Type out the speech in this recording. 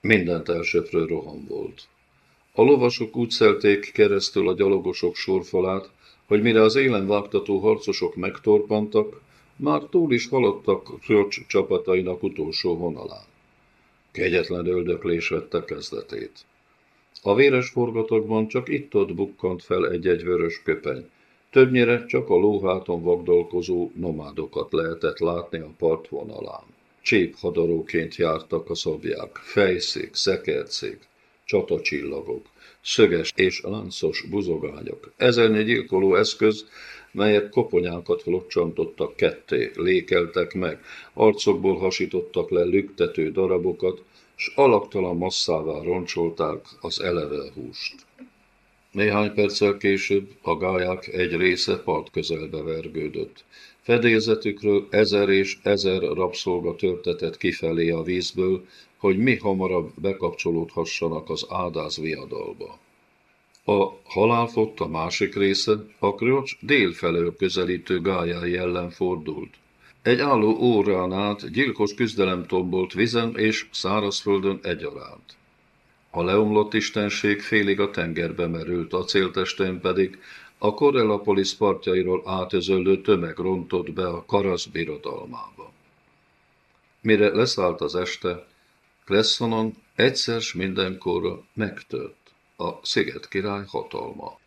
Mindent elsöprő roham volt. A lovasok úgy szelték keresztül a gyalogosok sorfalát, hogy mire az élen vágtató harcosok megtorpantak, már túl is haladtak Kröcs csapatainak utolsó vonalán. Kegyetlen öldöklés vette kezdetét. A véres forgatagban csak itt-ott bukkant fel egy-egy vörös köpeny. Többnyire csak a lóháton vagdalkozó nomádokat lehetett látni a partvonalán. Cséphadaróként jártak a szobják, fejszék, szekercék, csatacsillagok, szöges és láncos buzogányok. Ezernyi gyilkoló eszköz, melyek koponyákat locsantottak ketté, lékeltek meg, arcokból hasítottak le lüktető darabokat, s alaktalan masszává roncsolták az eleve húst. Néhány perccel később a gályák egy része part közelbe vergődött. Fedélzetükről ezer és ezer rabszolga törtetett kifelé a vízből, hogy mi hamarabb bekapcsolódhassanak az ádáz viadalba. A halálfott a másik része a kröcs délfelől közelítő gályái ellen fordult. Egy álló órán át gyilkos küzdelem tombolt vizen és szárazföldön egyaránt. A leomlott istenség félig a tengerbe merült, a céltestén pedig a Corellopolis partjairól átözöllő tömeg rontott be a Karasz birodalmába. Mire leszállt az este, Klessonon egyszer s mindenkorra megtört a sziget király hatalma.